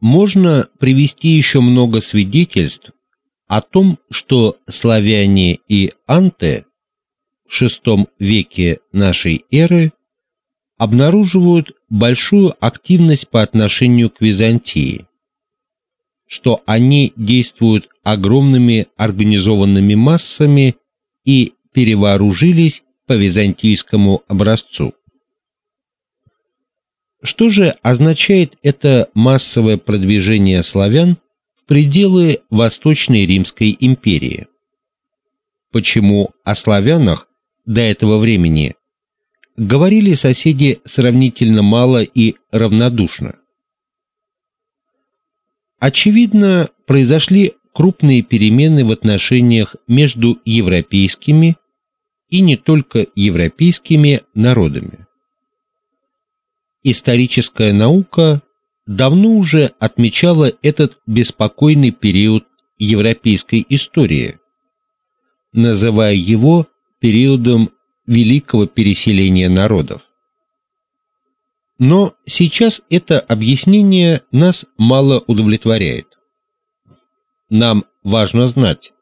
Можно привести еще много свидетельств о том, что славяне и анты в VI веке нашей эры обнаруживают большую активность по отношению к Византии, что они действуют огромными организованными массами и перевооружились по византийскому образцу. Что же означает это массовое продвижение славян в пределы Восточной Римской империи? Почему о славянах до этого времени говорили соседи сравнительно мало и равнодушно? Очевидно, произошли крупные перемены в отношениях между европейскими и не только европейскими народами. Историческая наука давно уже отмечала этот беспокойный период европейской истории, называя его периодом великого переселения народов. Но сейчас это объяснение нас мало удовлетворяет. Нам важно знать,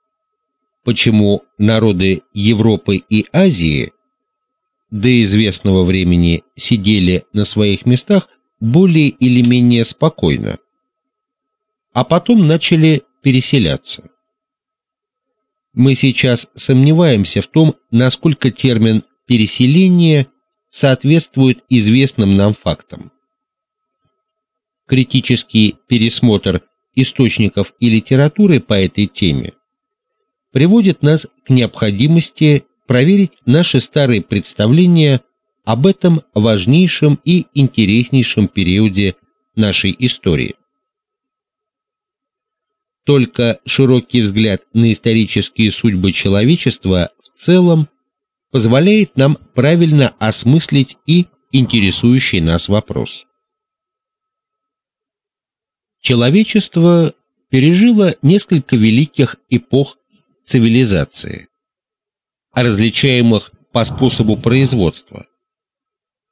почему народы Европы и Азии до известного времени сидели на своих местах более или менее спокойно, а потом начали переселяться. Мы сейчас сомневаемся в том, насколько термин переселение соответствует известным нам фактам. Критический пересмотр источников и литературы по этой теме приводит нас к необходимости проверить наши старые представления об этом важнейшем и интереснейшем периоде нашей истории. Только широкий взгляд на исторические судьбы человечества в целом позволяет нам правильно осмыслить и интересующий нас вопрос. Человечество пережило несколько великих эпох цивилизации, различаемых по способу производства,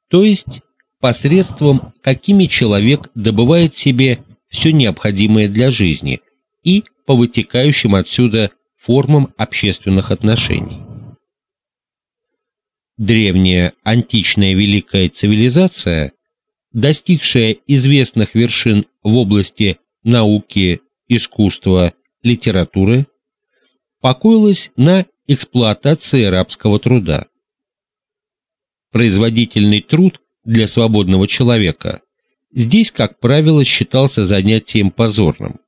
то есть посредством какими человек добывает себе все необходимое для жизни и по вытекающим отсюда формам общественных отношений. Древняя античная великая цивилизация, достигшая известных вершин в области науки, искусства, литературы, покоилась на эксплуатации рабского труда. Производительный труд для свободного человека здесь, как правило, считался занятием позорным.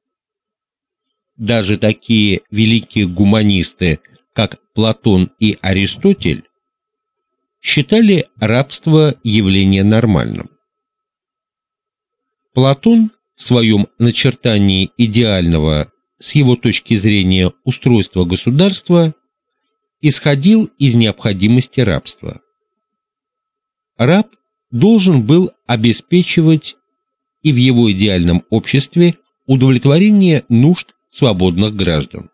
Даже такие великие гуманисты, как Платон и Аристотель, считали рабство явлением нормальным. Платон в своем начертании идеального с его точки зрения устройства государства исходил из необходимости рабства. Раб должен был обеспечивать и в его идеальном обществе удовлетворение нужд свободных граждан.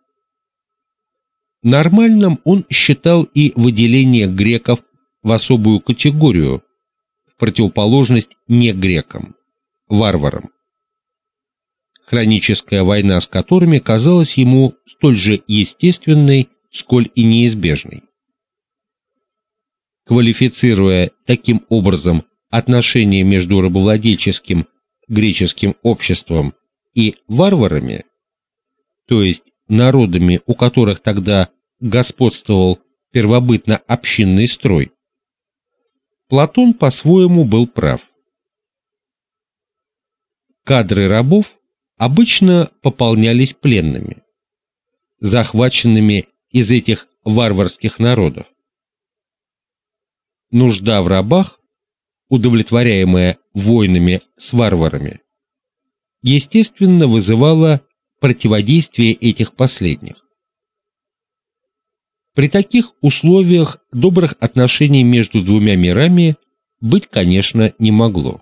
Нормальным он считал и выделение греков в особую категорию, в противоположность не грекам, варварам хроническая война с которыми казалась ему столь же естественной, сколь и неизбежной. Квалифицируя таким образом отношения между рабовладельческим греческим обществом и варварами, то есть народами, у которых тогда господствовал первобытно общинный строй, Платон по-своему был прав. Кадры рабов обычно пополнялись пленными, захваченными из этих варварских народов. Нужда в рабах, удовлетворяемая войнами с варварами, естественно вызывала противодействие этих последних. При таких условиях добрых отношений между двумя мирами быть, конечно, не могло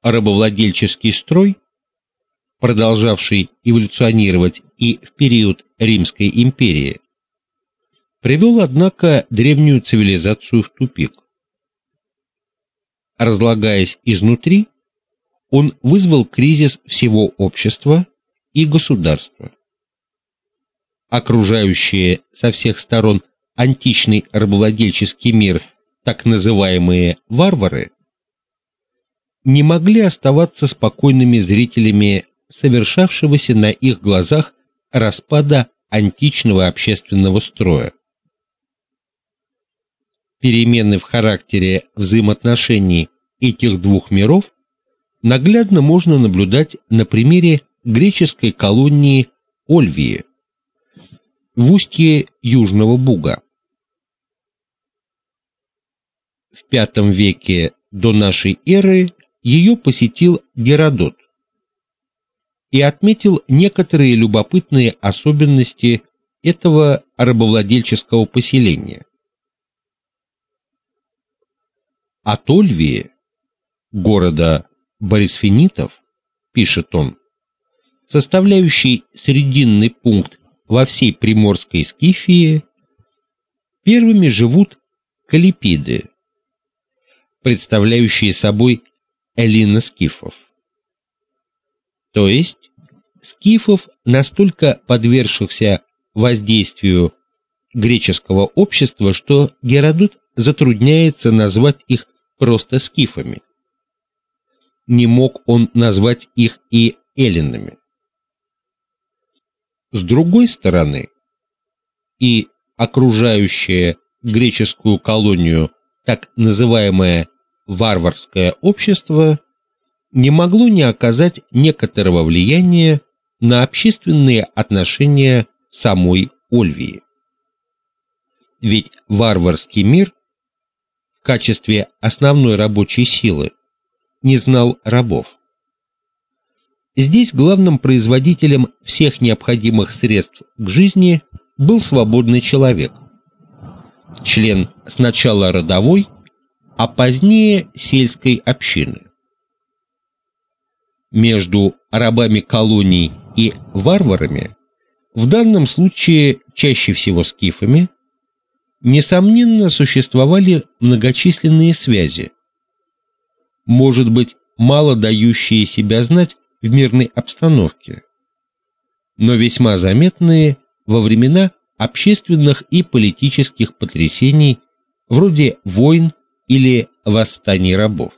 рабовладельческий строй, продолжавший эволюционировать и в период Римской империи, привел, однако, древнюю цивилизацию в тупик. Разлагаясь изнутри, он вызвал кризис всего общества и государства. Окружающие со всех сторон античный рабовладельческий мир, так называемые варвары, не могли оставаться спокойными зрителями совершавшегося на их глазах распада античного общественного строя. Перемены в характере взаимоотношений этих двух миров наглядно можно наблюдать на примере греческой колонии Ольвии в устье Южного Буга. В V веке до нашей эры ее посетил Геродот и отметил некоторые любопытные особенности этого рабовладельческого поселения. От Ольвии, города Борисфинитов, пишет он, составляющий срединный пункт во всей Приморской Скифии, первыми живут калипиды, представляющие собой эллино-скифов. То есть скифов, настолько подвергшихся воздействию греческого общества, что Геродот затрудняется назвать их просто скифами. Не мог он назвать их и эллинами. С другой стороны, и окружающее греческую колонию так называемое варварское общество не могло не оказать некоторого влияния на общественные отношения самой Ольвии. Ведь варварский мир в качестве основной рабочей силы не знал рабов. Здесь главным производителем всех необходимых средств к жизни был свободный человек. Член сначала родовой, а позднее сельской общины. Между рабами колоний и варварами, в данном случае чаще всего скифами, несомненно существовали многочисленные связи. Может быть, мало дающие себя знать в мирной обстановке, но весьма заметные во времена общественных и политических потрясений вроде войн или восстаний рабов.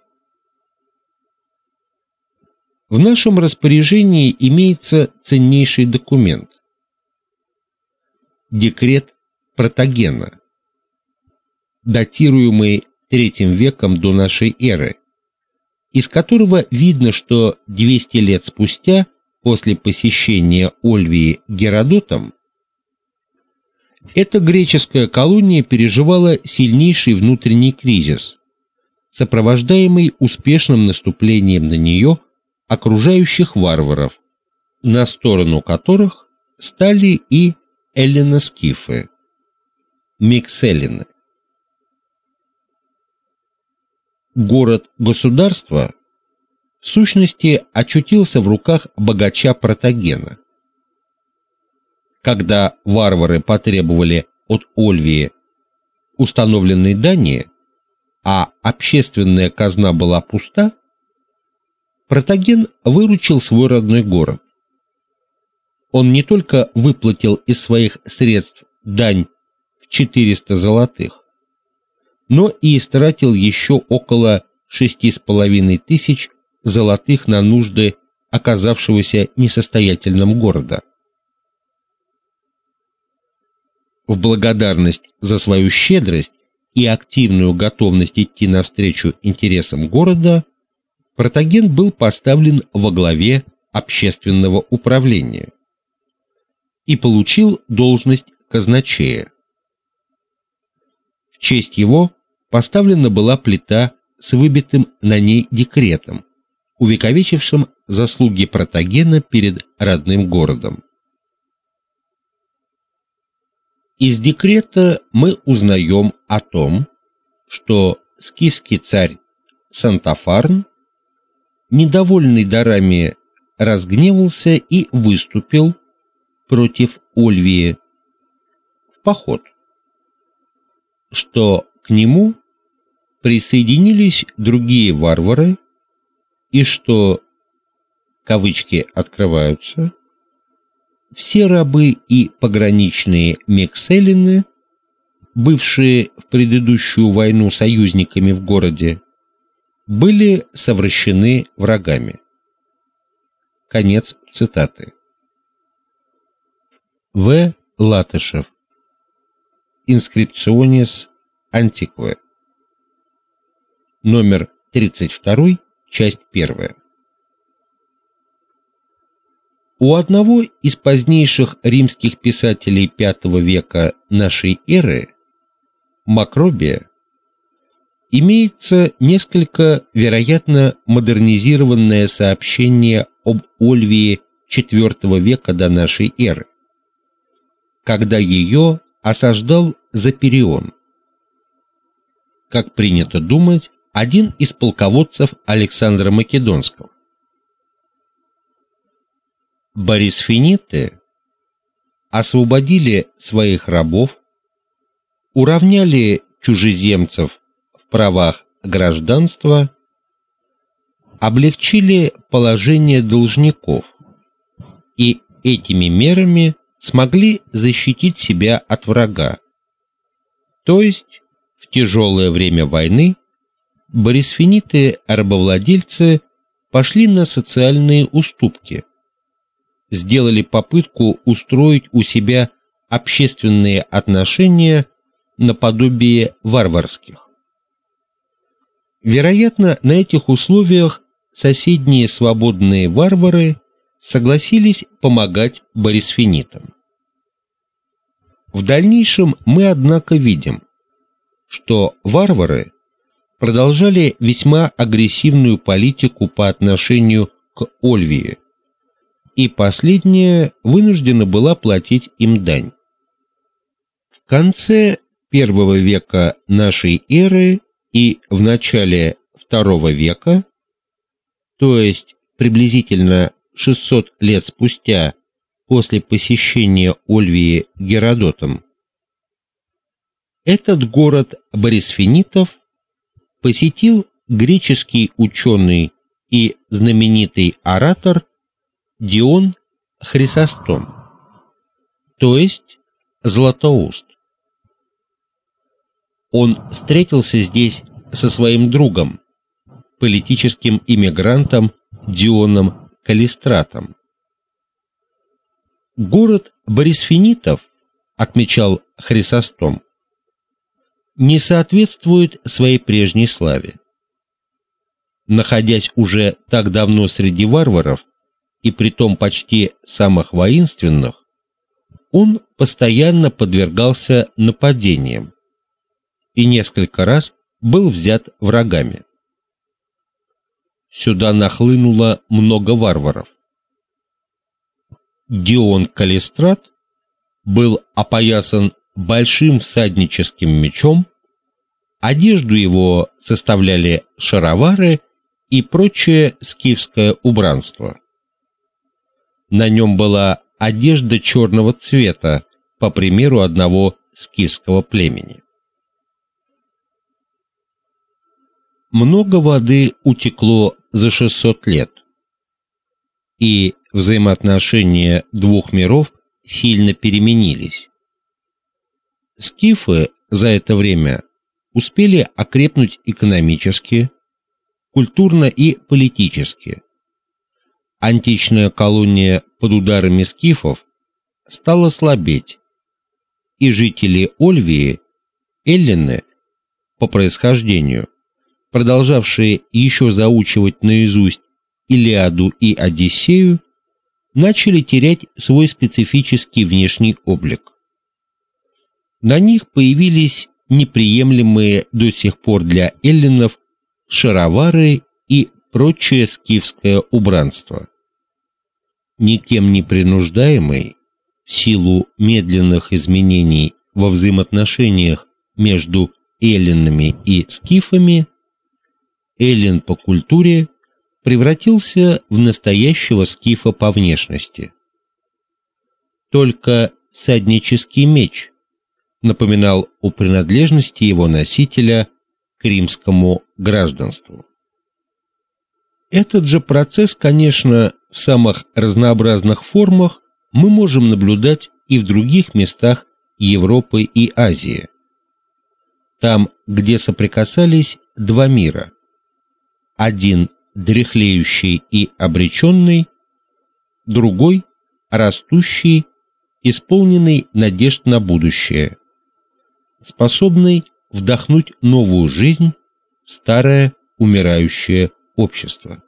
В нашем распоряжении имеется ценнейший документ. Декрет Протагена, датируемый III веком до нашей эры, из которого видно, что 200 лет спустя, после посещения Ольвии Геродотом, эта греческая колония переживала сильнейший внутренний кризис, сопровождаемый успешным наступлением на нее окружающих варваров, на сторону которых стали и эллиноскифы, микселлины город-государство в сущности очутился в руках богача Протагена. Когда варвары потребовали от Ольвии установленной дани, а общественная казна была пуста, Протаген выручил свой родной город. Он не только выплатил из своих средств дань в 400 золотых, но и истратил еще около шести с половиной тысяч золотых на нужды оказавшегося несостоятельным города. В благодарность за свою щедрость и активную готовность идти навстречу интересам города, Протаген был поставлен во главе общественного управления и получил должность казначея. В честь его поставлена была плита с выбитым на ней декретом, увековечившим заслуги Протагена перед родным городом. Из декрета мы узнаем о том, что скифский царь Сантафарн, недовольный дарами, разгневался и выступил против Ольвии в поход, что к нему присоединились другие варвары, и что кавычки открываются все рабы и пограничные мекселины, бывшие в предыдущую войну союзниками в городе, были совращены врагами. Конец цитаты. В. Латышев. Inscriptiones Antiquae. Номер 32, часть 1. У одного из позднейших римских писателей V века нашей эры, Макробия, имеется несколько, вероятно, модернизированное сообщение об Ольвии IV века до нашей эры, когда ее осаждал Заперион. Как принято думать, один из полководцев Александра Македонского. Борисфиниты освободили своих рабов, уравняли чужеземцев правах гражданства, облегчили положение должников и этими мерами смогли защитить себя от врага. То есть в тяжелое время войны борисфиниты рабовладельцы пошли на социальные уступки сделали попытку устроить у себя общественные отношения наподобие варварских. Вероятно, на этих условиях соседние свободные варвары согласились помогать борисфинитам. В дальнейшем мы однако видим, что варвары продолжали весьма агрессивную политику по отношению к Ольвии, и последняя вынуждена была платить им дань. В конце первого века нашей эры и в начале второго века, то есть приблизительно 600 лет спустя после посещения Ольвии Геродотом, этот город Борисфинитов посетил греческий ученый и знаменитый оратор Дион Хрисостом, то есть Златоуст. Он встретился здесь со своим другом, политическим иммигрантом Дионом Калистратом. Город Борисфинитов, отмечал Хрисостом, не соответствует своей прежней славе. Находясь уже так давно среди варваров, и притом почти самых воинственных, он постоянно подвергался нападениям и несколько раз был взят врагами. Сюда нахлынуло много варваров. Дион Калистрат был опоясан большим всадническим мечом, одежду его составляли шаровары и прочее скифское убранство. На нем была одежда черного цвета, по примеру одного скифского племени. Много воды утекло за 600 лет, и взаимоотношения двух миров сильно переменились. Скифы за это время успели окрепнуть экономически, культурно и политически античная колония под ударами скифов стала слабеть, и жители Ольвии, эллины по происхождению, продолжавшие еще заучивать наизусть Илиаду и Одиссею, начали терять свой специфический внешний облик. На них появились неприемлемые до сих пор для эллинов шаровары и прочее скифское убранство никем не принуждаемый, в силу медленных изменений во взаимоотношениях между эллинами и скифами, эллин по культуре превратился в настоящего скифа по внешности. Только саднический меч напоминал о принадлежности его носителя к римскому гражданству. Этот же процесс, конечно, в самых разнообразных формах мы можем наблюдать и в других местах Европы и Азии. Там, где соприкасались два мира. Один дряхлеющий и обреченный, другой растущий, исполненный надежд на будущее, способный вдохнуть новую жизнь в старое умирающее общество.